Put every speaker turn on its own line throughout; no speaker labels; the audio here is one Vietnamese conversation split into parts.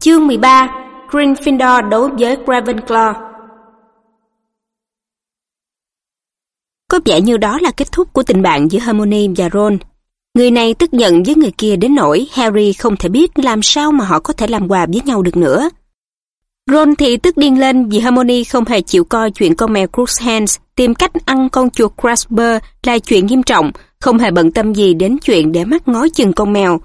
Chương 13 Gryffindor đấu với Ravenclaw Có vẻ như đó là kết thúc của tình bạn giữa Hermione và Ron. Người này tức giận với người kia đến nỗi Harry không thể biết làm sao mà họ có thể làm quà với nhau được nữa. Ron thì tức điên lên vì Hermione không hề chịu coi chuyện con mèo Crookshanks tìm cách ăn con chuột Crasper là chuyện nghiêm trọng, không hề bận tâm gì đến chuyện để mắt ngó chừng con mèo.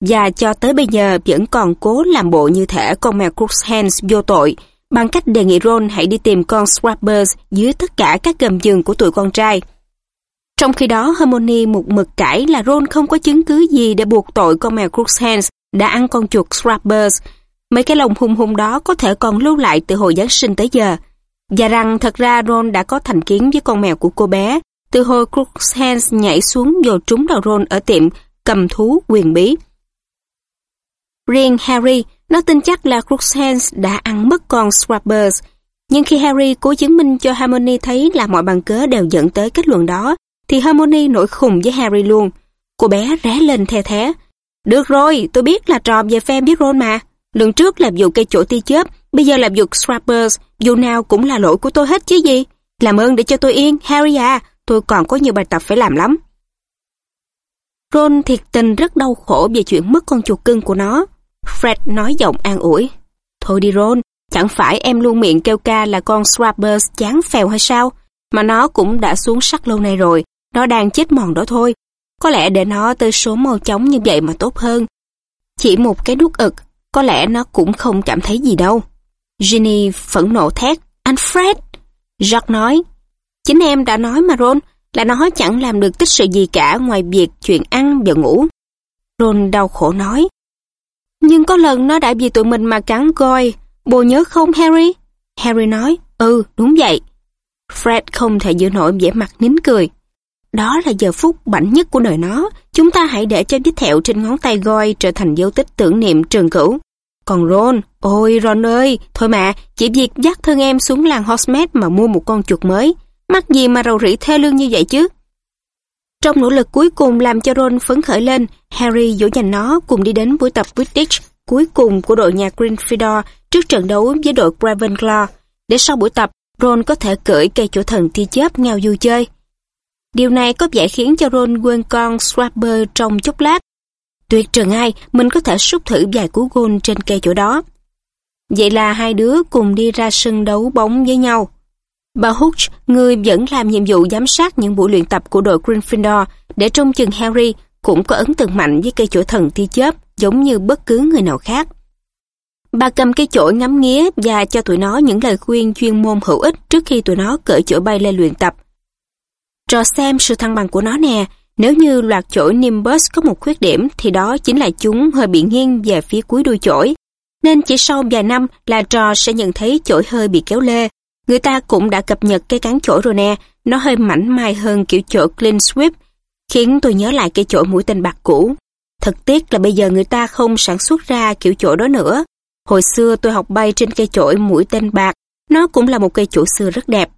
Và cho tới bây giờ vẫn còn cố làm bộ như thể con mèo Crookshanks vô tội, bằng cách đề nghị Ron hãy đi tìm con Scrappers dưới tất cả các gầm giường của tụi con trai. Trong khi đó, Hermione một mực cãi là Ron không có chứng cứ gì để buộc tội con mèo Crookshanks đã ăn con chuột Scrappers. Mấy cái lồng hung hung đó có thể còn lưu lại từ hồi Giáng sinh tới giờ. Và rằng thật ra Ron đã có thành kiến với con mèo của cô bé, từ hồi Crookshanks nhảy xuống vô trúng đầu Ron ở tiệm cầm thú quyền bí. Riêng Harry, nó tin chắc là Crookshanks đã ăn mất con Scrappers. Nhưng khi Harry cố chứng minh cho Hermione thấy là mọi bằng cớ đều dẫn tới kết luận đó, thì Hermione nổi khùng với Harry luôn. Cô bé ré lên the thế. Được rồi, tôi biết là trò về phe biết Ron mà. Lần trước làm vụ cây chỗ ti chớp, bây giờ làm vụ Scrappers, dù nào cũng là lỗi của tôi hết chứ gì. Làm ơn để cho tôi yên, Harry à, tôi còn có nhiều bài tập phải làm lắm. Ron thiệt tình rất đau khổ về chuyện mất con chuột cưng của nó. Fred nói giọng an ủi. Thôi đi Ron, chẳng phải em luôn miệng kêu ca là con Scrappers chán phèo hay sao? Mà nó cũng đã xuống sắc lâu nay rồi, nó đang chết mòn đó thôi. Có lẽ để nó tới số mau chóng như vậy mà tốt hơn. Chỉ một cái đút ực, có lẽ nó cũng không cảm thấy gì đâu. Ginny phẫn nộ thét, anh Fred! Jack nói, chính em đã nói mà Ron, là nó chẳng làm được tích sự gì cả ngoài việc chuyện ăn và ngủ. Ron đau khổ nói, nhưng có lần nó đã vì tụi mình mà cắn goi, bồ nhớ không Harry? Harry nói, ừ, đúng vậy. Fred không thể giữ nổi vẻ mặt nín cười. Đó là giờ phút bảnh nhất của đời nó. Chúng ta hãy để cho vết thẹo trên ngón tay goi trở thành dấu tích tưởng niệm trường cửu. Còn Ron, ôi Ron ơi, thôi mà, chỉ việc dắt thân em xuống làng Hogsmeade mà mua một con chuột mới. Mắc gì mà rầu rĩ thê lương như vậy chứ? Trong nỗ lực cuối cùng làm cho Ron phấn khởi lên, Harry dỗ dành nó cùng đi đến buổi tập Quidditch cuối cùng của đội nhà Gryffindor trước trận đấu với đội Ravenclaw, để sau buổi tập, Ron có thể cưỡi cây chỗ thần tia chớp ngao du chơi. Điều này có vẻ khiến cho Ron quên con Swapper trong chốc lát. Tuyệt trần ai, mình có thể xúc thử vài cú gôn trên cây chỗ đó. Vậy là hai đứa cùng đi ra sân đấu bóng với nhau. Bà Hooch, người vẫn làm nhiệm vụ giám sát những buổi luyện tập của đội Gryffindor để trông chừng Harry cũng có ấn tượng mạnh với cây chổi thần tia chớp giống như bất cứ người nào khác. Bà cầm cây chổi ngắm nghía và cho tụi nó những lời khuyên chuyên môn hữu ích trước khi tụi nó cởi chổi bay lên luyện tập. Trò xem sự thăng bằng của nó nè, nếu như loạt chổi Nimbus có một khuyết điểm thì đó chính là chúng hơi bị nghiêng về phía cuối đuôi chổi. Nên chỉ sau vài năm là trò sẽ nhận thấy chổi hơi bị kéo lê. Người ta cũng đã cập nhật cây cán chổi rồi nè, nó hơi mảnh mai hơn kiểu chổi Clean Sweep, khiến tôi nhớ lại cây chổi mũi tên bạc cũ. Thật tiếc là bây giờ người ta không sản xuất ra kiểu chổi đó nữa. Hồi xưa tôi học bay trên cây chổi mũi tên bạc, nó cũng là một cây chổi xưa rất đẹp.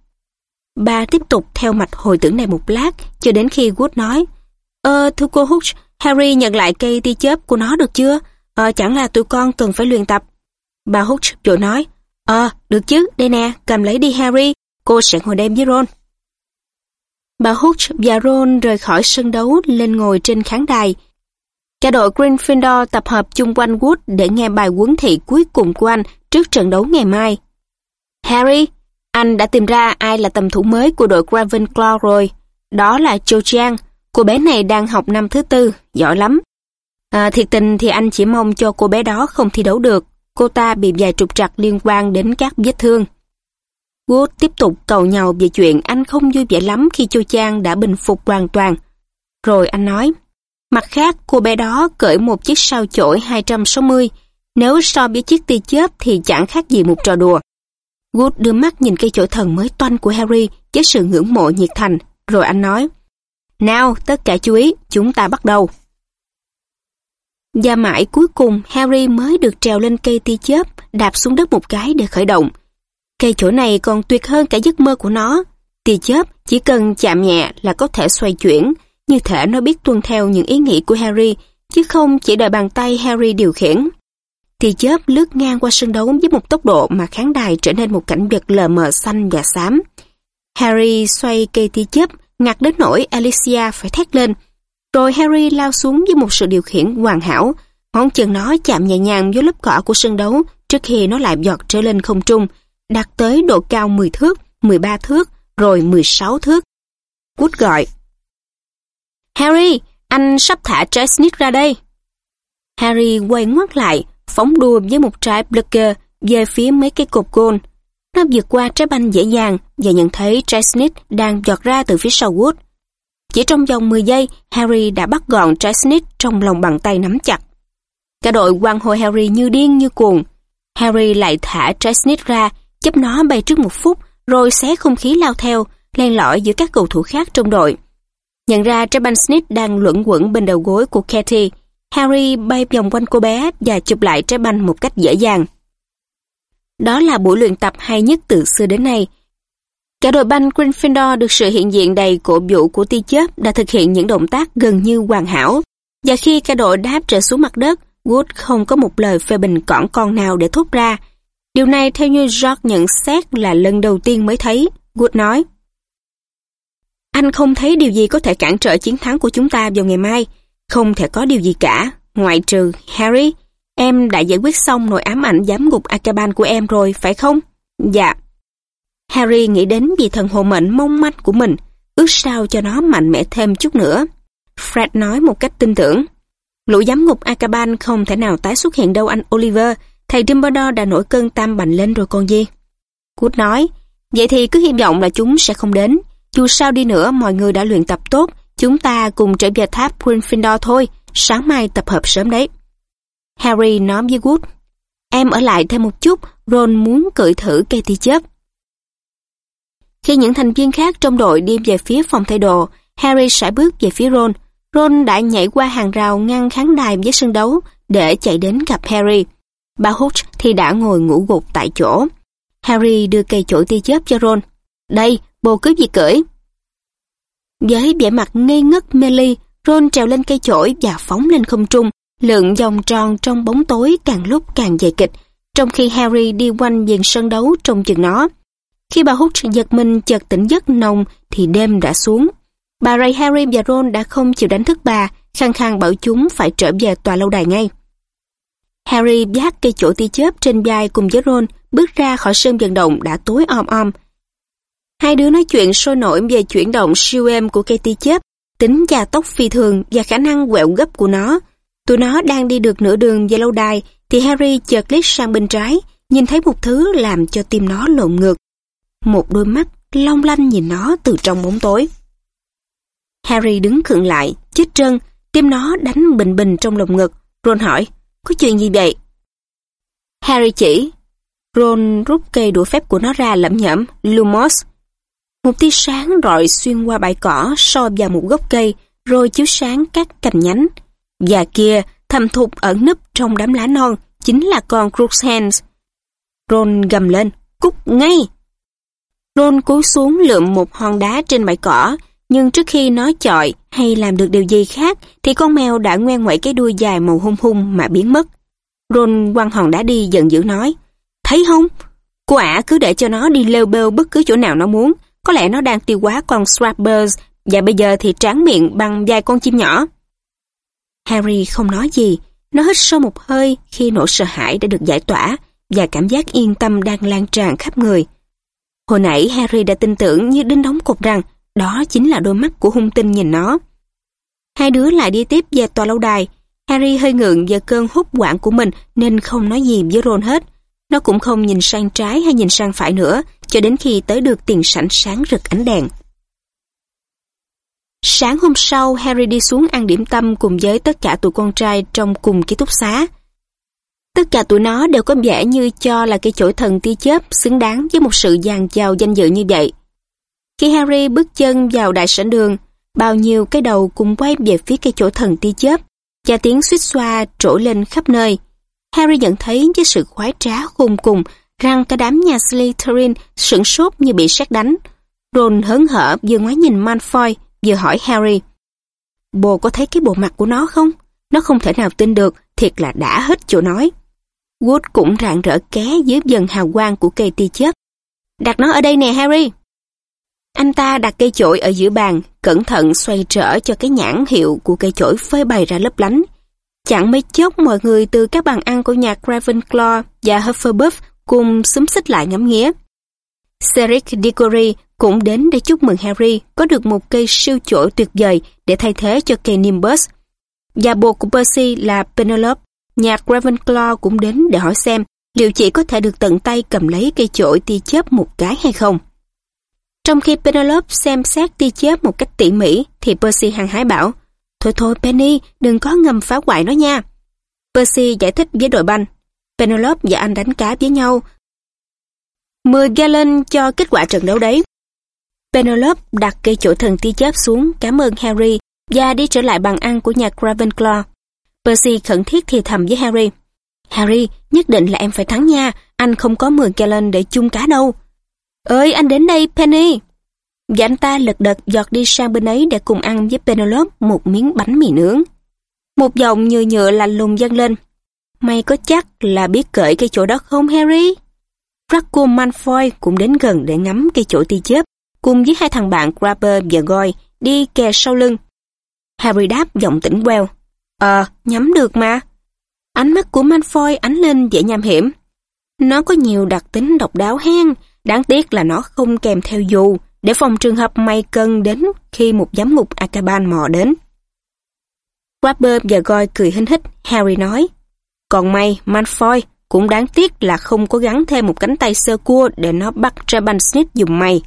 Bà tiếp tục theo mạch hồi tưởng này một lát, cho đến khi Wood nói, Ờ, thưa cô Hooch, Harry nhận lại cây tia chớp của nó được chưa? Ờ, chẳng là tụi con cần phải luyện tập. Bà Hooch vội nói, Ờ, được chứ, đây nè, cầm lấy đi Harry, cô sẽ ngồi đêm với Ron. Bà Hooch và Ron rời khỏi sân đấu lên ngồi trên khán đài. Cả đội Gryffindor tập hợp chung quanh Wood để nghe bài huấn thị cuối cùng của anh trước trận đấu ngày mai. Harry, anh đã tìm ra ai là tầm thủ mới của đội Ravenclaw rồi. Đó là Cho Chang. Cô bé này đang học năm thứ tư, giỏi lắm. À, thiệt tình thì anh chỉ mong cho cô bé đó không thi đấu được. Cô ta bị vài trục trặc liên quan đến các vết thương. Wood tiếp tục cầu nhau về chuyện anh không vui vẻ lắm khi Chu Chang đã bình phục hoàn toàn. Rồi anh nói, mặt khác cô bé đó cởi một chiếc sao chổi 260, nếu so với chiếc tia chớp thì chẳng khác gì một trò đùa. Wood đưa mắt nhìn cây chổi thần mới toanh của Harry với sự ngưỡng mộ nhiệt thành, rồi anh nói, Nào, tất cả chú ý, chúng ta bắt đầu. Và mãi cuối cùng Harry mới được trèo lên cây tia chớp, đạp xuống đất một cái để khởi động. Cây chỗ này còn tuyệt hơn cả giấc mơ của nó. Tia chớp chỉ cần chạm nhẹ là có thể xoay chuyển, như thể nó biết tuân theo những ý nghĩ của Harry, chứ không chỉ đợi bàn tay Harry điều khiển. tia chớp lướt ngang qua sân đấu với một tốc độ mà khán đài trở nên một cảnh vật lờ mờ xanh và xám. Harry xoay cây tia chớp, ngặt đến nỗi Alicia phải thét lên. Rồi Harry lao xuống với một sự điều khiển hoàn hảo. Ngón chân nó chạm nhẹ nhàng vô lớp cỏ của sân đấu trước khi nó lại giọt trở lên không trung, đạt tới độ cao 10 thước, 13 thước, rồi 16 thước. Cút gọi. Harry, anh sắp thả trái snitch ra đây. Harry quay ngoắt lại, phóng đua với một trái Blugger về phía mấy cái cột gôn. Nó vượt qua trái banh dễ dàng và nhận thấy trái snitch đang giọt ra từ phía sau Wood. Chỉ trong vòng 10 giây, Harry đã bắt gọn trái snitch trong lòng bàn tay nắm chặt. Cả đội quan hồi Harry như điên như cuồng. Harry lại thả trái snitch ra, chấp nó bay trước một phút, rồi xé không khí lao theo, len lỏi giữa các cầu thủ khác trong đội. Nhận ra trái banh snitch đang luẩn quẩn bên đầu gối của Katie, Harry bay vòng quanh cô bé và chụp lại trái banh một cách dễ dàng. Đó là buổi luyện tập hay nhất từ xưa đến nay. Cả đội banh Gryffindor được sự hiện diện đầy cổ vũ của tia chớp đã thực hiện những động tác gần như hoàn hảo. Và khi cả đội đáp trở xuống mặt đất, Wood không có một lời phê bình cỏn con nào để thốt ra. Điều này theo như George nhận xét là lần đầu tiên mới thấy, Wood nói. Anh không thấy điều gì có thể cản trở chiến thắng của chúng ta vào ngày mai. Không thể có điều gì cả, ngoại trừ Harry. Em đã giải quyết xong nỗi ám ảnh giám ngục Akaban của em rồi, phải không? Dạ. Harry nghĩ đến vì thần hộ mệnh mong manh của mình, ước sao cho nó mạnh mẽ thêm chút nữa. Fred nói một cách tin tưởng. Lũ giám ngục Akaban không thể nào tái xuất hiện đâu anh Oliver, thầy Dumbledore đã nổi cơn tam bành lên rồi con gì. Good nói, vậy thì cứ hy vọng là chúng sẽ không đến. Dù sao đi nữa, mọi người đã luyện tập tốt, chúng ta cùng trở về tháp Gryffindor thôi, sáng mai tập hợp sớm đấy. Harry nói với Wood, em ở lại thêm một chút, Ron muốn cởi thử cây tia chớp. Khi những thành viên khác trong đội đi về phía phòng thay đồ, Harry sẽ bước về phía Ron. Ron đã nhảy qua hàng rào ngăn khán đài với sân đấu để chạy đến gặp Harry. Bà Hooch thì đã ngồi ngủ gục tại chỗ. Harry đưa cây chổi tia chớp cho Ron. Đây, bồ cướp gì cưỡi. Với vẻ mặt ngây ngất mê ly, Ron trèo lên cây chổi và phóng lên không trung, lượn vòng tròn trong bóng tối càng lúc càng dày kịch, trong khi Harry đi quanh viền sân đấu trong chừng nó. Khi bà hút giật mình chợt tỉnh giấc nồng thì đêm đã xuống. Bà Ray Harry và Ron đã không chịu đánh thức bà, khăng khăng bảo chúng phải trở về tòa lâu đài ngay. Harry vác cây chỗ tia chớp trên vai cùng với Ron bước ra khỏi sân vận động đã tối om om. Hai đứa nói chuyện sôi nổi về chuyển động siêu êm của cây tia chớp, tính gia tốc phi thường và khả năng quẹo gấp của nó. Tụi nó đang đi được nửa đường về lâu đài thì Harry chợt liếc sang bên trái, nhìn thấy một thứ làm cho tim nó lộn ngược. Một đôi mắt long lanh nhìn nó từ trong bóng tối. Harry đứng khựng lại, chết trân, tim nó đánh bình bình trong lồng ngực. Ron hỏi, có chuyện gì vậy? Harry chỉ. Ron rút cây đũa phép của nó ra lẩm nhẩm, Lumos. Một tia sáng rọi xuyên qua bãi cỏ, so vào một gốc cây, rồi chiếu sáng các cành nhánh. Và kia, thầm thục ẩn nấp trong đám lá non, chính là con Crookshanks. Ron gầm lên, cút ngay! Ron cúi xuống lượm một hòn đá trên bãi cỏ, nhưng trước khi nó chọi hay làm được điều gì khác thì con mèo đã ngoen ngoẩy cái đuôi dài màu hung hung mà biến mất. Ron quăng hòn đá đi giận dữ nói, thấy không? Cô ả cứ để cho nó đi lêu bêu bất cứ chỗ nào nó muốn, có lẽ nó đang tiêu hóa con Scrappers và bây giờ thì tráng miệng bằng vài con chim nhỏ. Harry không nói gì, nó hít sâu một hơi khi nỗi sợ hãi đã được giải tỏa và cảm giác yên tâm đang lan tràn khắp người. Hồi nãy Harry đã tin tưởng như đinh đóng cục rằng đó chính là đôi mắt của hung tinh nhìn nó. Hai đứa lại đi tiếp về tòa lâu đài. Harry hơi ngượng về cơn hút quảng của mình nên không nói gì với Ron hết. Nó cũng không nhìn sang trái hay nhìn sang phải nữa cho đến khi tới được tiền sảnh sáng rực ánh đèn. Sáng hôm sau, Harry đi xuống ăn điểm tâm cùng với tất cả tụi con trai trong cùng ký túc xá. Tất cả tụi nó đều có vẻ như cho là cái chổi thần tia chớp xứng đáng với một sự dàn chào danh dự như vậy. Khi Harry bước chân vào đại sảnh đường, bao nhiêu cái đầu cùng quay về phía cây chổi thần tia chớp, và tiếng suýt xoa trỗi lên khắp nơi. Harry nhận thấy với sự khoái trá khôn cùng rằng cả đám nhà Slytherin sửng sốt như bị sét đánh. Ron hớn hở vừa ngoái nhìn Malfoy, vừa hỏi Harry. Bồ có thấy cái bộ mặt của nó không? Nó không thể nào tin được, thiệt là đã hết chỗ nói. Wood cũng rạng rỡ ké dưới dần hào quang của cây tia chớp. Đặt nó ở đây nè Harry. Anh ta đặt cây chổi ở giữa bàn, cẩn thận xoay trở cho cái nhãn hiệu của cây chổi phơi bày ra lấp lánh. Chẳng mấy chốc mọi người từ các bàn ăn của nhà Ravenclaw và Hufflepuff cùng xúm xích lại ngắm nghía. Cedric Diggory cũng đến để chúc mừng Harry có được một cây siêu chổi tuyệt vời để thay thế cho cây Nimbus. Và bồ của Percy là Penelope, nhà Ravenclaw cũng đến để hỏi xem liệu chị có thể được tận tay cầm lấy cây chổi tia chớp một cái hay không. Trong khi Penelope xem xét tia chớp một cách tỉ mỉ, thì Percy hăng hái bảo, Thôi thôi Penny, đừng có ngầm phá hoại nó nha. Percy giải thích với đội banh. Penelope và anh đánh cá với nhau. 10 gallon cho kết quả trận đấu đấy. Penelope đặt cây chổi thần tia chớp xuống cảm ơn Harry và đi trở lại bàn ăn của nhà Ravenclaw. Percy khẩn thiết thì thầm với Harry. Harry, nhất định là em phải thắng nha, anh không có 10 gallon để chung cá đâu. Ơi, anh đến đây, Penny. Và anh ta lật đật giọt đi sang bên ấy để cùng ăn với Penelope một miếng bánh mì nướng. Một giọng nhựa nhựa lạnh lùng dâng lên. Mày có chắc là biết cởi cái chỗ đó không Harry? Draco Malfoy cũng đến gần để ngắm cây chỗ ti chớp, cùng với hai thằng bạn Grabber và Goy đi kè sau lưng. Harry đáp giọng tỉnh queo. Ờ, nhắm được mà. Ánh mắt của Malfoy ánh lên dễ nham hiểm. Nó có nhiều đặc tính độc đáo hen, đáng tiếc là nó không kèm theo dù, để phòng trường hợp may cân đến khi một giám ngục Akaban mò đến. Grabber và Goy cười hinh hít, Harry nói, còn may, Malfoy, cũng đáng tiếc là không có gắn thêm một cánh tay sơ cua để nó bắt Trabansnit dùng mày.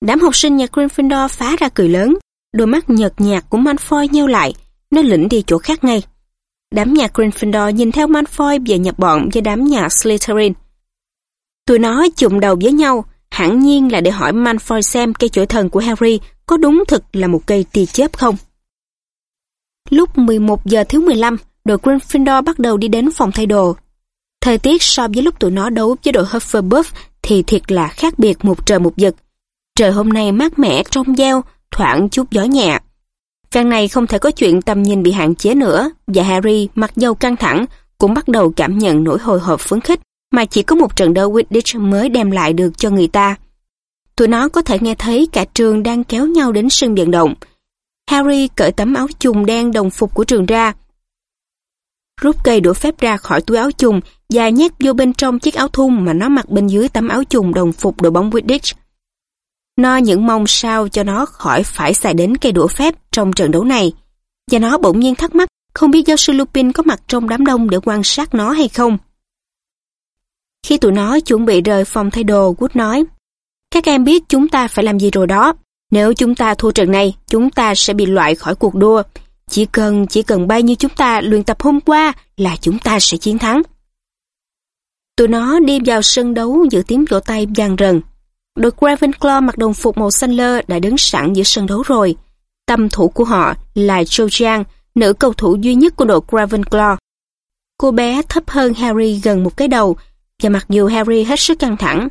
Đám học sinh nhà Gryffindor phá ra cười lớn, đôi mắt nhợt nhạt của Malfoy nheo lại, nó lĩnh đi chỗ khác ngay. Đám nhà Gryffindor nhìn theo Malfoy về nhập bọn với đám nhà Slytherin. Tụi nó chụm đầu với nhau, hẳn nhiên là để hỏi Malfoy xem cây chổi thần của Harry có đúng thực là một cây tia chớp không. Lúc 11 giờ thứ 15, đội Gryffindor bắt đầu đi đến phòng thay đồ. Thời tiết so với lúc tụi nó đấu với đội Hufflepuff thì thiệt là khác biệt một trời một vực. Trời hôm nay mát mẻ trong veo, thoảng chút gió nhẹ. Phen này không thể có chuyện tầm nhìn bị hạn chế nữa, và Harry mặc dầu căng thẳng, cũng bắt đầu cảm nhận nỗi hồi hộp phấn khích, mà chỉ có một trận đấu Quidditch mới đem lại được cho người ta. Tụi nó có thể nghe thấy cả trường đang kéo nhau đến sân vận động. Harry cởi tấm áo chùng đen đồng phục của trường ra. Rút cây đũa phép ra khỏi túi áo chùng và nhét vô bên trong chiếc áo thun mà nó mặc bên dưới tấm áo chùng đồng phục đội bóng Quidditch. Nó những mong sao cho nó khỏi phải xài đến cây đũa phép trong trận đấu này. Và nó bỗng nhiên thắc mắc không biết giáo sư Lupin có mặt trong đám đông để quan sát nó hay không. Khi tụi nó chuẩn bị rời phòng thay đồ, Wood nói Các em biết chúng ta phải làm gì rồi đó. Nếu chúng ta thua trận này, chúng ta sẽ bị loại khỏi cuộc đua. Chỉ cần chỉ cần bao nhiêu chúng ta luyện tập hôm qua là chúng ta sẽ chiến thắng. Tụi nó đi vào sân đấu giữa tiếng vỗ tay vang rần. Đội Ravenclaw mặc đồng phục màu xanh lơ đã đứng sẵn giữa sân đấu rồi. Tâm thủ của họ là Cho Chang, nữ cầu thủ duy nhất của đội Ravenclaw. Cô bé thấp hơn Harry gần một cái đầu, và mặc dù Harry hết sức căng thẳng,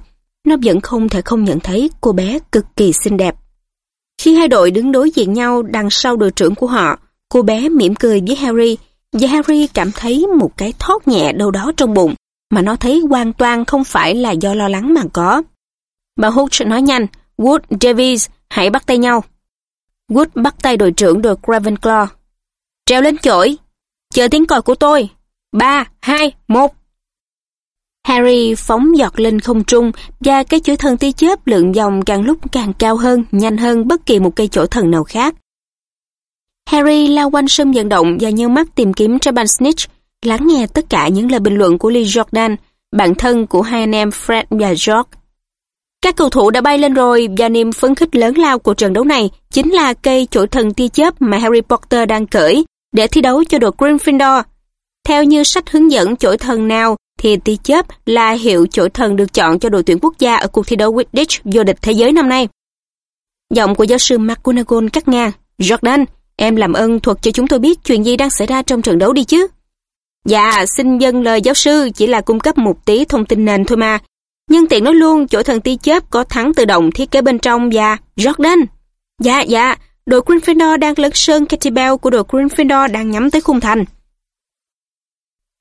nó vẫn không thể không nhận thấy cô bé cực kỳ xinh đẹp. Khi hai đội đứng đối diện nhau đằng sau đội trưởng của họ, cô bé mỉm cười với Harry, và Harry cảm thấy một cái thót nhẹ đâu đó trong bụng, mà nó thấy hoàn toàn không phải là do lo lắng mà có. Bà Hooch nói nhanh, Wood, Davies, hãy bắt tay nhau. Wood bắt tay đội trưởng đội Ravenclaw. Treo lên chổi, chờ tiếng còi của tôi. 3, 2, 1. Harry phóng giọt lên không trung và cái chuỗi thần tia chớp lượng dòng càng lúc càng cao hơn, nhanh hơn bất kỳ một cây chỗ thần nào khác. Harry lao quanh sân vận động và nheo mắt tìm kiếm Treban Snitch, lắng nghe tất cả những lời bình luận của Lee Jordan, bạn thân của hai anh em Fred và George. Các cầu thủ đã bay lên rồi và niềm phấn khích lớn lao của trận đấu này chính là cây chổi thần tia chớp mà Harry Potter đang cởi để thi đấu cho đội Gryffindor. Theo như sách hướng dẫn chổi thần nào thì tia chớp là hiệu chổi thần được chọn cho đội tuyển quốc gia ở cuộc thi đấu Quidditch vô địch thế giới năm nay. Giọng của giáo sư McGonagall cắt ngang. Jordan, em làm ơn thuật cho chúng tôi biết chuyện gì đang xảy ra trong trận đấu đi chứ. Dạ, xin dâng lời giáo sư chỉ là cung cấp một tí thông tin nền thôi mà. Nhưng tiện nói luôn, chỗ thần ti chớp có thắng tự động thiết kế bên trong và... Jordan! Dạ, dạ, đội Gryffindor đang lấn sơn Katy Bell của đội Gryffindor đang nhắm tới khung thành.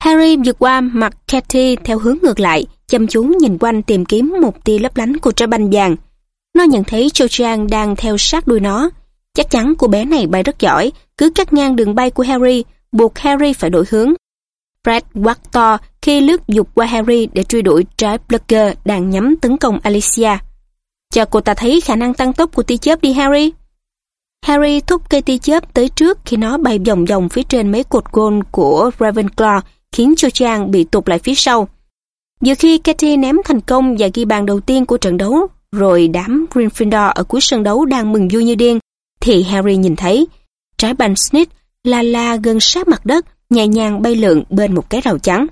Harry vượt qua mặt Katy theo hướng ngược lại, chăm chú nhìn quanh tìm kiếm một tia lấp lánh của trái banh vàng. Nó nhận thấy Cho Chang đang theo sát đuôi nó. Chắc chắn cô bé này bay rất giỏi, cứ cắt ngang đường bay của Harry, buộc Harry phải đổi hướng. Fred quát to khi lướt dục qua Harry để truy đuổi trái Blugger đang nhắm tấn công Alicia. Cho cô ta thấy khả năng tăng tốc của tia chớp đi Harry. Harry thúc cây tia chớp tới trước khi nó bay vòng vòng phía trên mấy cột gôn của Ravenclaw khiến cho Trang bị tụt lại phía sau. Giữa khi Katie ném thành công và ghi bàn đầu tiên của trận đấu, rồi đám Gryffindor ở cuối sân đấu đang mừng vui như điên, thì Harry nhìn thấy trái banh Snitch la la gần sát mặt đất, nhẹ nhàng bay lượn bên một cái rào trắng.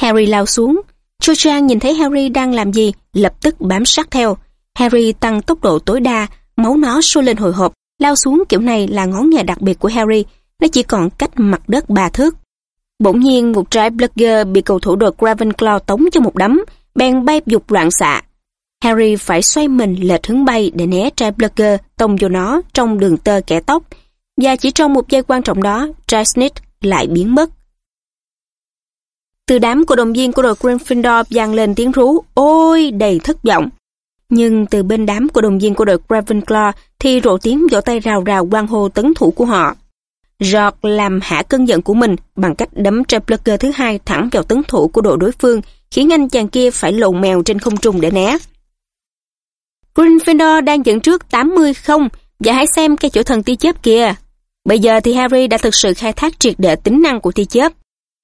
Harry lao xuống. Cho nhìn thấy Harry đang làm gì, lập tức bám sát theo. Harry tăng tốc độ tối đa, máu nó sôi lên hồi hộp, lao xuống kiểu này là ngón nghề đặc biệt của Harry, nó chỉ còn cách mặt đất ba thước. Bỗng nhiên một trái Blugger bị cầu thủ đội Ravenclaw tống cho một đấm, bèn bay dục loạn xạ. Harry phải xoay mình lệch hướng bay để né trái Blugger tông vô nó trong đường tơ kẻ tóc, và chỉ trong một giây quan trọng đó, trái lại biến mất. Từ đám cổ động viên của đội Gryffindor vang lên tiếng rú, ôi đầy thất vọng. Nhưng từ bên đám cổ động viên của đội Ravenclaw thì rộ tiếng vỗ tay rào rào quan hô tấn thủ của họ. George làm hạ cơn giận của mình bằng cách đấm Traplucker thứ hai thẳng vào tấn thủ của đội đối phương, khiến anh chàng kia phải lộn mèo trên không trung để né. Gryffindor đang dẫn trước 80 không và hãy xem cái chỗ thần tia chớp kia. Bây giờ thì Harry đã thực sự khai thác triệt để tính năng của tia chớp.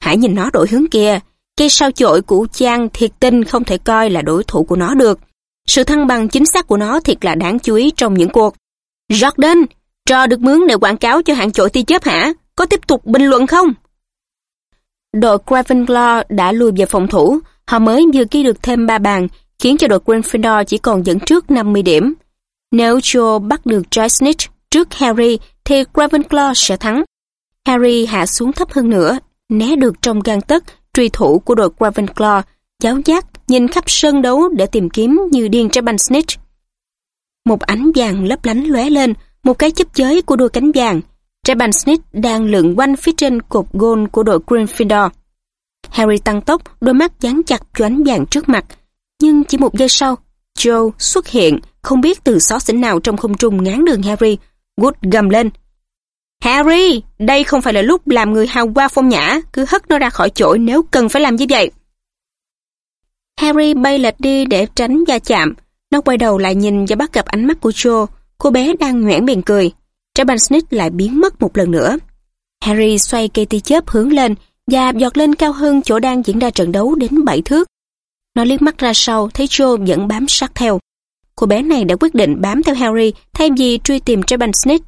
Hãy nhìn nó đổi hướng kia. Cây sao chổi của Chang thiệt tinh không thể coi là đối thủ của nó được. Sự thăng bằng chính xác của nó thiệt là đáng chú ý trong những cuộc. Jordan, trò được mướn để quảng cáo cho hãng chổi tia chớp hả? Có tiếp tục bình luận không? Đội Gryffindor đã lùi về phòng thủ. Họ mới vừa ghi được thêm 3 bàn, khiến cho đội Gryffindor chỉ còn dẫn trước 50 điểm. Nếu Joe bắt được Dry Snitch trước Harry thì Ravenclaw sẽ thắng. Harry hạ xuống thấp hơn nữa, né được trong gan tấc truy thủ của đội Ravenclaw, giáo giác nhìn khắp sân đấu để tìm kiếm như điên trái banh Snitch. Một ánh vàng lấp lánh lóe lên, một cái chấp chới của đôi cánh vàng. Trái banh Snitch đang lượn quanh phía trên cột gôn của đội Gryffindor. Harry tăng tốc, đôi mắt dán chặt cho ánh vàng trước mặt. Nhưng chỉ một giây sau, Joe xuất hiện, không biết từ xó xỉnh nào trong không trung ngán đường Harry. Wood gầm lên. Harry, đây không phải là lúc làm người hào hoa phong nhã, cứ hất nó ra khỏi chổi nếu cần phải làm như vậy. Harry bay lệch đi để tránh va chạm. Nó quay đầu lại nhìn và bắt gặp ánh mắt của Joe. Cô bé đang nhoẻn miệng cười. Trái banh Snitch lại biến mất một lần nữa. Harry xoay cây tia chớp hướng lên và giọt lên cao hơn chỗ đang diễn ra trận đấu đến 7 thước. Nó liếc mắt ra sau, thấy Joe vẫn bám sát theo. Cô bé này đã quyết định bám theo Harry thay vì truy tìm trái banh Snitch.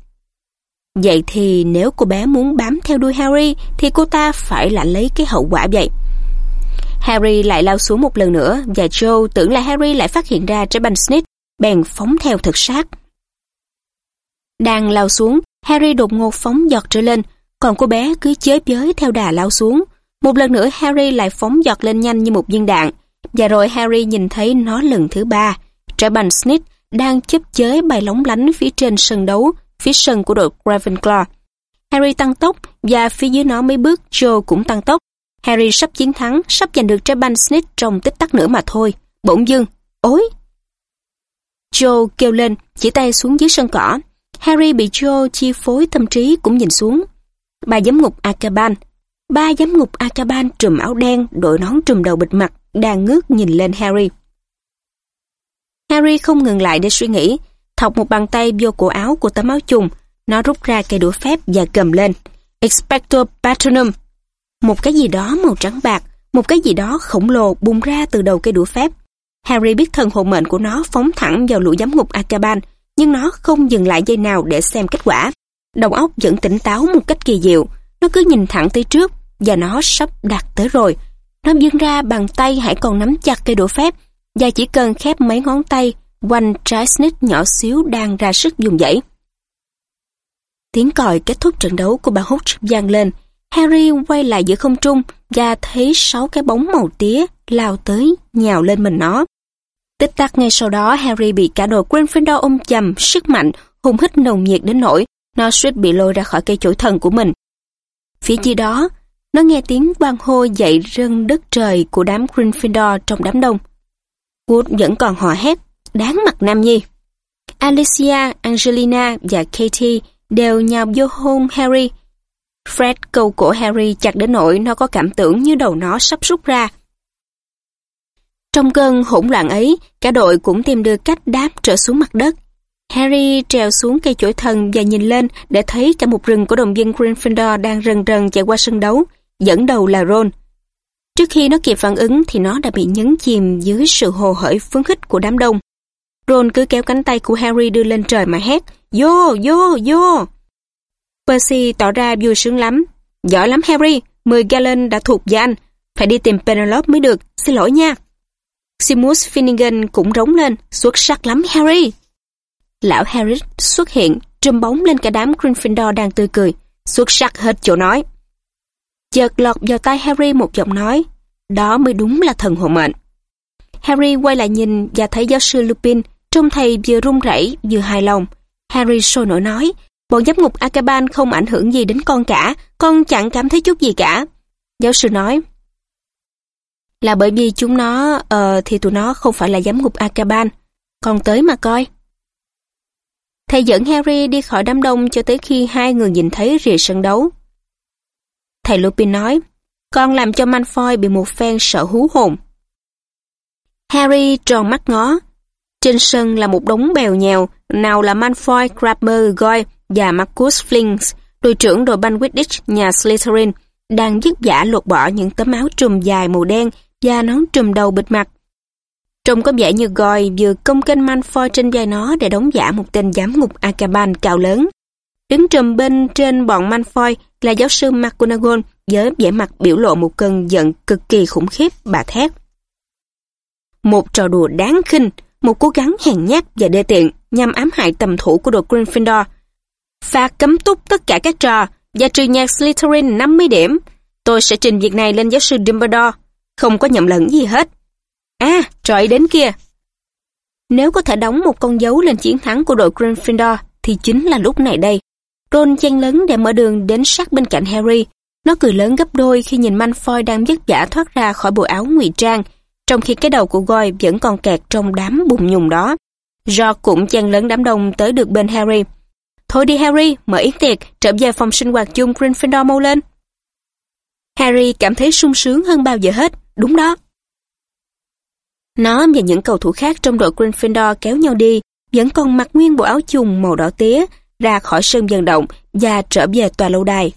Vậy thì nếu cô bé muốn bám theo đuôi Harry thì cô ta phải là lấy cái hậu quả vậy. Harry lại lao xuống một lần nữa và Joe tưởng là Harry lại phát hiện ra trái banh Snitch, bèn phóng theo thực sát. Đang lao xuống, Harry đột ngột phóng giọt trở lên, còn cô bé cứ chới chới theo đà lao xuống. Một lần nữa Harry lại phóng giọt lên nhanh như một viên đạn, và rồi Harry nhìn thấy nó lần thứ ba. Trẻ bành Snitch đang chấp chới bay lóng lánh phía trên sân đấu, phía sân của đội Ravenclaw. Harry tăng tốc và phía dưới nó mấy bước Joe cũng tăng tốc. Harry sắp chiến thắng, sắp giành được trái banh Snitch trong tích tắc nữa mà thôi. Bỗng dưng, ối! Joe kêu lên, chỉ tay xuống dưới sân cỏ. Harry bị Joe chi phối tâm trí cũng nhìn xuống. Ba giám ngục Akaban. Ba giám ngục Akaban trùm áo đen, đội nón trùm đầu bịt mặt, đang ngước nhìn lên Harry. Harry không ngừng lại để suy nghĩ, thọc một bàn tay vô cổ áo của tấm áo trùng, nó rút ra cây đũa phép và cầm lên. Expecto Patronum. Một cái gì đó màu trắng bạc, một cái gì đó khổng lồ bung ra từ đầu cây đũa phép. Harry biết thân hộ mệnh của nó phóng thẳng vào lũ giám ngục Akaban, nhưng nó không dừng lại giây nào để xem kết quả. Đầu óc vẫn tỉnh táo một cách kỳ diệu, nó cứ nhìn thẳng tới trước và nó sắp đạt tới rồi. Nó vươn ra bàn tay hãy còn nắm chặt cây đũa phép và chỉ cần khép mấy ngón tay quanh trái snitch nhỏ xíu đang ra sức dùng dãy. Tiếng còi kết thúc trận đấu của bà Hooch vang lên. Harry quay lại giữa không trung và thấy sáu cái bóng màu tía lao tới, nhào lên mình nó. Tích tắc ngay sau đó Harry bị cả đội Gryffindor ôm chầm, sức mạnh, hùng hít nồng nhiệt đến nỗi nó suýt bị lôi ra khỏi cây chổi thần của mình. Phía dưới đó, Nó nghe tiếng vang hô dậy rân đất trời của đám Gryffindor trong đám đông. Wood vẫn còn hò hét, đáng mặt Nam Nhi. Alicia, Angelina và Katie đều nhào vô hôn Harry. Fred câu cổ Harry chặt đến nỗi nó có cảm tưởng như đầu nó sắp rút ra. Trong cơn hỗn loạn ấy, cả đội cũng tìm được cách đáp trở xuống mặt đất. Harry trèo xuống cây chổi thần và nhìn lên để thấy cả một rừng của đồng viên Gryffindor đang rần rần chạy qua sân đấu, dẫn đầu là Ron. Trước khi nó kịp phản ứng thì nó đã bị nhấn chìm dưới sự hồ hởi phấn khích của đám đông. Ron cứ kéo cánh tay của Harry đưa lên trời mà hét, Vô, vô, vô! Percy tỏ ra vui sướng lắm. Giỏi lắm Harry, 10 gallon đã thuộc về anh. Phải đi tìm Penelope mới được, xin lỗi nha. Seamus Finnegan cũng rống lên, xuất sắc lắm Harry. Lão Harry xuất hiện, trùm bóng lên cả đám Gryffindor đang tươi cười, xuất sắc hết chỗ nói. Chợt lọt vào tai Harry một giọng nói, đó mới đúng là thần hộ mệnh. Harry quay lại nhìn và thấy giáo sư Lupin, trông thầy vừa run rẩy vừa hài lòng. Harry sôi nổi nói, bọn giám ngục Akaban không ảnh hưởng gì đến con cả, con chẳng cảm thấy chút gì cả. Giáo sư nói, là bởi vì chúng nó, ờ, thì tụi nó không phải là giám ngục Akaban. Con tới mà coi. Thầy dẫn Harry đi khỏi đám đông cho tới khi hai người nhìn thấy rìa sân đấu. Thầy Lupin nói, con làm cho Malfoy bị một phen sợ hú hồn. Harry tròn mắt ngó. Trên sân là một đống bèo nhèo, nào là Malfoy, Crabbe, Goyle và Marcus Flinks, đội trưởng đội banh Quidditch nhà Slytherin, đang dứt giả lột bỏ những tấm áo trùm dài màu đen và nón trùm đầu bịt mặt. Trông có vẻ như Goyle vừa công kênh Malfoy trên vai nó để đóng giả một tên giám ngục Akaban cao lớn. Đứng trùm bên trên bọn Malfoy là giáo sư McGonagall với vẻ mặt biểu lộ một cơn giận cực kỳ khủng khiếp bà thét. Một trò đùa đáng khinh, một cố gắng hèn nhát và đê tiện nhằm ám hại tầm thủ của đội Gryffindor. Phạt cấm túc tất cả các trò và trừ nhạc Slytherin 50 điểm. Tôi sẽ trình việc này lên giáo sư Dumbledore. Không có nhầm lẫn gì hết. À, trời đến kia. Nếu có thể đóng một con dấu lên chiến thắng của đội Gryffindor thì chính là lúc này đây. Ron chen lớn để mở đường đến sát bên cạnh Harry. Nó cười lớn gấp đôi khi nhìn Malfoy đang vất vả thoát ra khỏi bộ áo ngụy trang, trong khi cái đầu của Goy vẫn còn kẹt trong đám bùn nhùng đó. George cũng chen lớn đám đông tới được bên Harry. Thôi đi Harry, mở yến tiệc, trở về phòng sinh hoạt chung Gryffindor mau lên. Harry cảm thấy sung sướng hơn bao giờ hết, đúng đó. Nó và những cầu thủ khác trong đội Gryffindor kéo nhau đi, vẫn còn mặc nguyên bộ áo chùng màu đỏ tía, ra khỏi sân vận động và trở về tòa lâu đài.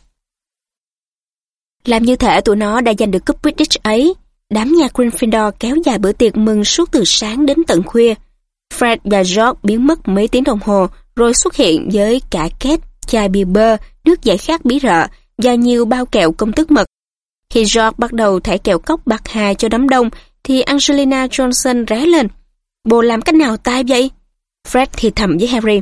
Làm như thể tụi nó đã giành được cúp British ấy, đám nhà Gryffindor kéo dài bữa tiệc mừng suốt từ sáng đến tận khuya. Fred và George biến mất mấy tiếng đồng hồ rồi xuất hiện với cả két, chai bia bơ, nước giải khát bí rợ và nhiều bao kẹo công thức mật. Khi George bắt đầu thải kẹo cốc bạc hà cho đám đông thì Angelina Johnson ré lên. Bồ làm cách nào tai vậy? Fred thì thầm với Harry.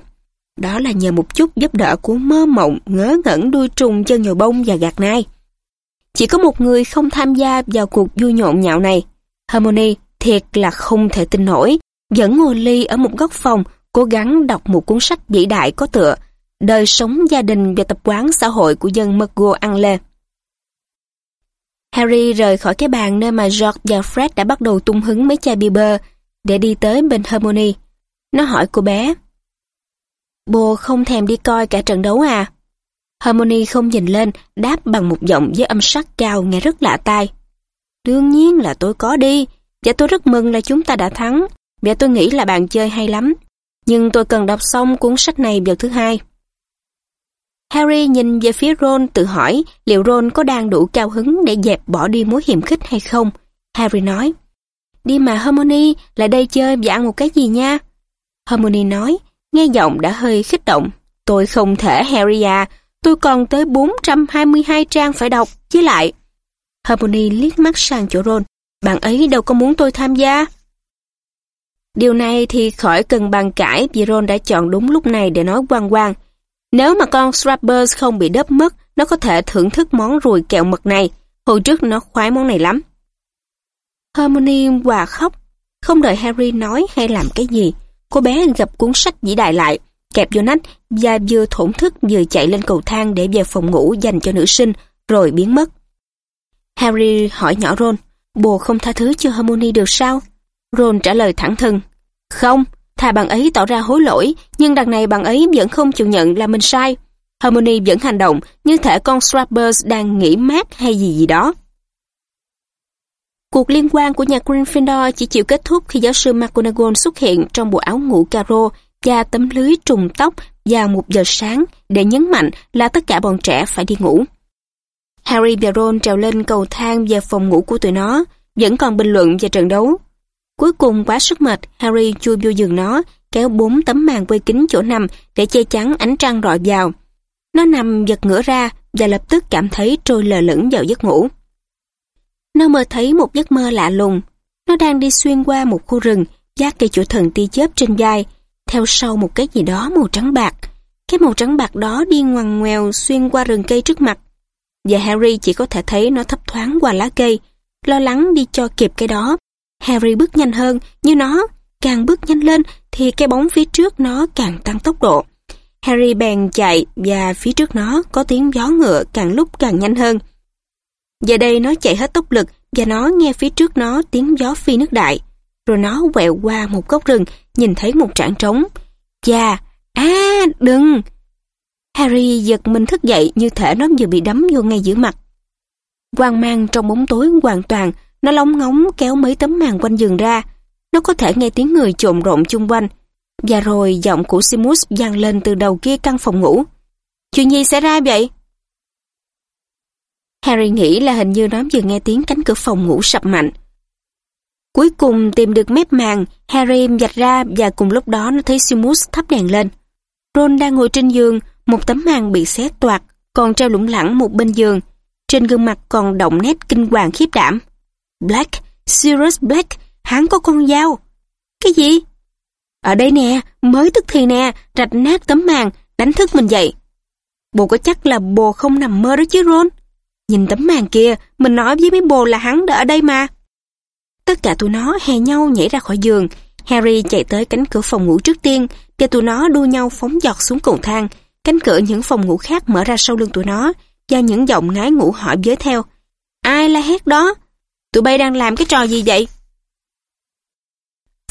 Đó là nhờ một chút giúp đỡ của mơ mộng, ngớ ngẩn đuôi trùng chân nhồi bông và gạt nai. Chỉ có một người không tham gia vào cuộc vui nhộn nhạo này. Harmony thiệt là không thể tin nổi, vẫn ngồi ly ở một góc phòng, cố gắng đọc một cuốn sách vĩ đại có tựa Đời sống gia đình và tập quán xã hội của dân Muggle ăn lê. Harry rời khỏi cái bàn nơi mà George và Fred đã bắt đầu tung hứng mấy chai bia để đi tới bên Harmony. Nó hỏi cô bé, Bồ không thèm đi coi cả trận đấu à? Harmony không nhìn lên, đáp bằng một giọng với âm sắc cao nghe rất lạ tai. Đương nhiên là tôi có đi, và tôi rất mừng là chúng ta đã thắng, và tôi nghĩ là bạn chơi hay lắm. Nhưng tôi cần đọc xong cuốn sách này vào thứ hai. Harry nhìn về phía Ron tự hỏi liệu Ron có đang đủ cao hứng để dẹp bỏ đi mối hiểm khích hay không. Harry nói, đi mà Harmony, lại đây chơi và ăn một cái gì nha. Harmony nói, nghe giọng đã hơi khích động. Tôi không thể Harry à, tôi còn tới 422 trang phải đọc, chứ lại. Harmony liếc mắt sang chỗ Ron, bạn ấy đâu có muốn tôi tham gia. Điều này thì khỏi cần bàn cãi vì Ron đã chọn đúng lúc này để nói quang quang. Nếu mà con Strappers không bị đớp mất, nó có thể thưởng thức món ruồi kẹo mật này. Hồi trước nó khoái món này lắm. Hermione hòa khóc. Không đợi Harry nói hay làm cái gì. Cô bé gặp cuốn sách vĩ đại lại, kẹp vô nách và vừa thổn thức vừa chạy lên cầu thang để về phòng ngủ dành cho nữ sinh, rồi biến mất. Harry hỏi nhỏ Ron, bồ không tha thứ cho Hermione được sao? Ron trả lời thẳng thừng, không, thà bạn ấy tỏ ra hối lỗi, nhưng đằng này bạn ấy vẫn không chịu nhận là mình sai. harmony vẫn hành động như thể con Strappers đang nghỉ mát hay gì gì đó. Cuộc liên quan của nhà Gryffindor chỉ chịu kết thúc khi giáo sư McGonagall xuất hiện trong bộ áo ngủ caro và tấm lưới trùng tóc vào một giờ sáng để nhấn mạnh là tất cả bọn trẻ phải đi ngủ. Harry và Ron trèo lên cầu thang về phòng ngủ của tụi nó, vẫn còn bình luận về trận đấu. Cuối cùng quá sức mệt, Harry chui vô giường nó, kéo bốn tấm màn quây kính chỗ nằm để che chắn ánh trăng rọi vào. Nó nằm giật ngửa ra và lập tức cảm thấy trôi lờ lửng vào giấc ngủ. Nó mơ thấy một giấc mơ lạ lùng. Nó đang đi xuyên qua một khu rừng, giác cây chủ thần tia chớp trên vai, theo sau một cái gì đó màu trắng bạc. Cái màu trắng bạc đó đi ngoằn ngoèo xuyên qua rừng cây trước mặt. Và Harry chỉ có thể thấy nó thấp thoáng qua lá cây, lo lắng đi cho kịp cái đó. Harry bước nhanh hơn, như nó, càng bước nhanh lên thì cái bóng phía trước nó càng tăng tốc độ. Harry bèn chạy và phía trước nó có tiếng gió ngựa càng lúc càng nhanh hơn. Giờ đây nó chạy hết tốc lực và nó nghe phía trước nó tiếng gió phi nước đại. Rồi nó quẹo qua một góc rừng, nhìn thấy một trảng trống. Chà, à, đừng! Harry giật mình thức dậy như thể nó vừa bị đấm vô ngay giữa mặt. Quang mang trong bóng tối hoàn toàn, nó lóng ngóng kéo mấy tấm màn quanh giường ra. Nó có thể nghe tiếng người trộn rộn chung quanh. Và rồi giọng của Simus vang lên từ đầu kia căn phòng ngủ. Chuyện gì xảy ra vậy? Harry nghĩ là hình như nó vừa nghe tiếng cánh cửa phòng ngủ sập mạnh. Cuối cùng tìm được mép màn, Harry dạch ra và cùng lúc đó nó thấy Simus thắp đèn lên. Ron đang ngồi trên giường, một tấm màn bị xé toạc, còn treo lủng lẳng một bên giường. Trên gương mặt còn động nét kinh hoàng khiếp đảm. Black, Sirius Black, hắn có con dao. Cái gì? Ở đây nè, mới tức thì nè, rạch nát tấm màn, đánh thức mình dậy. Bồ có chắc là bồ không nằm mơ đó chứ Ron? Nhìn tấm màn kia, mình nói với mấy bồ là hắn đã ở đây mà. Tất cả tụi nó hè nhau nhảy ra khỏi giường. Harry chạy tới cánh cửa phòng ngủ trước tiên, và tụi nó đua nhau phóng giọt xuống cầu thang. Cánh cửa những phòng ngủ khác mở ra sau lưng tụi nó, và những giọng ngái ngủ hỏi với theo. Ai la hét đó? Tụi bay đang làm cái trò gì vậy?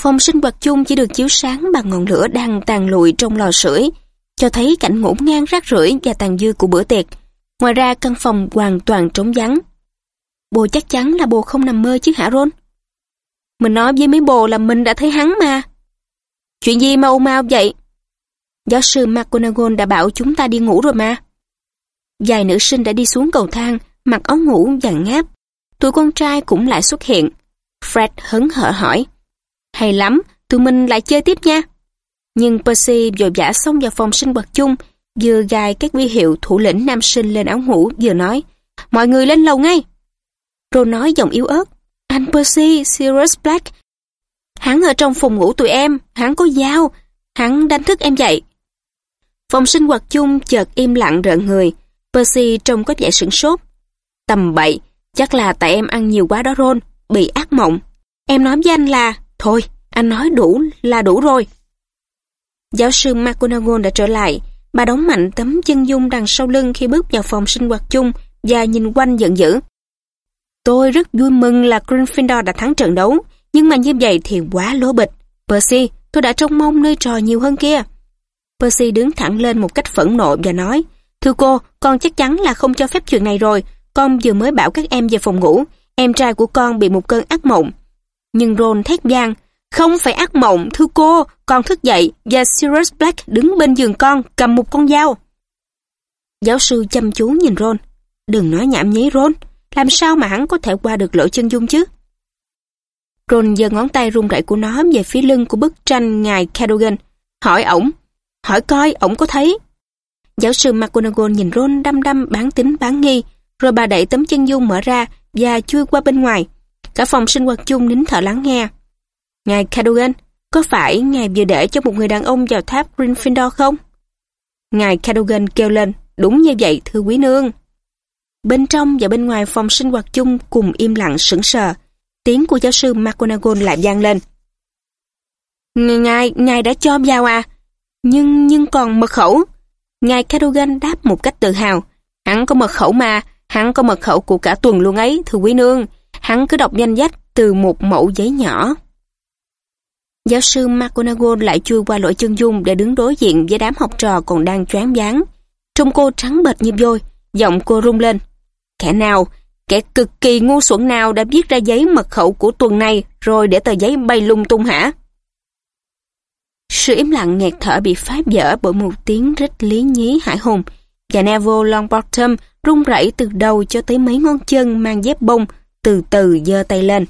Phòng sinh hoạt chung chỉ được chiếu sáng bằng ngọn lửa đang tàn lụi trong lò sưởi, cho thấy cảnh ngổn ngang rác rưởi và tàn dư của bữa tiệc. Ngoài ra căn phòng hoàn toàn trống vắng. Bồ chắc chắn là bồ không nằm mơ chứ hả Ron? Mình nói với mấy bồ là mình đã thấy hắn mà. Chuyện gì mà ô mau vậy? Giáo sư McGonagall đã bảo chúng ta đi ngủ rồi mà. Vài nữ sinh đã đi xuống cầu thang, mặc áo ngủ dàn ngáp. Tụi con trai cũng lại xuất hiện. Fred hấn hở hỏi. Hay lắm, tụi mình lại chơi tiếp nha. Nhưng Percy vội vã xông vào phòng sinh hoạt chung, vừa gài các huy hiệu thủ lĩnh nam sinh lên áo ngủ, vừa nói, mọi người lên lầu ngay. Rồi nói giọng yếu ớt, anh Percy, Sirius Black, hắn ở trong phòng ngủ tụi em, hắn có dao, hắn đánh thức em dậy. Phòng sinh hoạt chung chợt im lặng rợn người, Percy trông có vẻ sửng sốt. Tầm bậy, chắc là tại em ăn nhiều quá đó Ron, bị ác mộng. Em nói với anh là, thôi, anh nói đủ là đủ rồi. Giáo sư McGonagall đã trở lại, Bà đóng mạnh tấm chân dung đằng sau lưng khi bước vào phòng sinh hoạt chung và nhìn quanh giận dữ. Tôi rất vui mừng là Gryffindor đã thắng trận đấu, nhưng mà như vậy thì quá lố bịch. Percy, tôi đã trông mong nơi trò nhiều hơn kia. Percy đứng thẳng lên một cách phẫn nộ và nói, Thưa cô, con chắc chắn là không cho phép chuyện này rồi. Con vừa mới bảo các em về phòng ngủ. Em trai của con bị một cơn ác mộng. Nhưng Ron thét gian, không phải ác mộng, thưa cô, con thức dậy và Sirius Black đứng bên giường con cầm một con dao. Giáo sư chăm chú nhìn Ron. Đừng nói nhảm nhí Ron, làm sao mà hắn có thể qua được lỗ chân dung chứ? Ron giơ ngón tay run rẩy của nó về phía lưng của bức tranh ngài Cadogan. Hỏi ổng, hỏi coi ổng có thấy. Giáo sư McGonagall nhìn Ron đăm đăm bán tính bán nghi, rồi bà đẩy tấm chân dung mở ra và chui qua bên ngoài. Cả phòng sinh hoạt chung nín thở lắng nghe. Ngài Cadogan, có phải ngài vừa để cho một người đàn ông vào tháp Gryffindor không? Ngài Cadogan kêu lên, đúng như vậy thưa quý nương. Bên trong và bên ngoài phòng sinh hoạt chung cùng im lặng sững sờ. Tiếng của giáo sư McGonagall lại vang lên. Ngài, ngài đã cho vào à? Nhưng, nhưng còn mật khẩu. Ngài Cadogan đáp một cách tự hào. Hắn có mật khẩu mà, Hắn có mật khẩu của cả tuần luôn ấy, thưa quý nương. Hắn cứ đọc danh sách từ một mẫu giấy nhỏ. Giáo sư McGonagall lại chui qua lỗ chân dung để đứng đối diện với đám học trò còn đang choáng váng. Trông cô trắng bệch như vôi, giọng cô rung lên. Kẻ nào, kẻ cực kỳ ngu xuẩn nào đã viết ra giấy mật khẩu của tuần này rồi để tờ giấy bay lung tung hả? Sự im lặng nghẹt thở bị phá vỡ bởi một tiếng rít lý nhí hải hùng và Neville Longbottom run rẩy từ đầu cho tới mấy ngón chân mang dép bông từ từ giơ tay lên.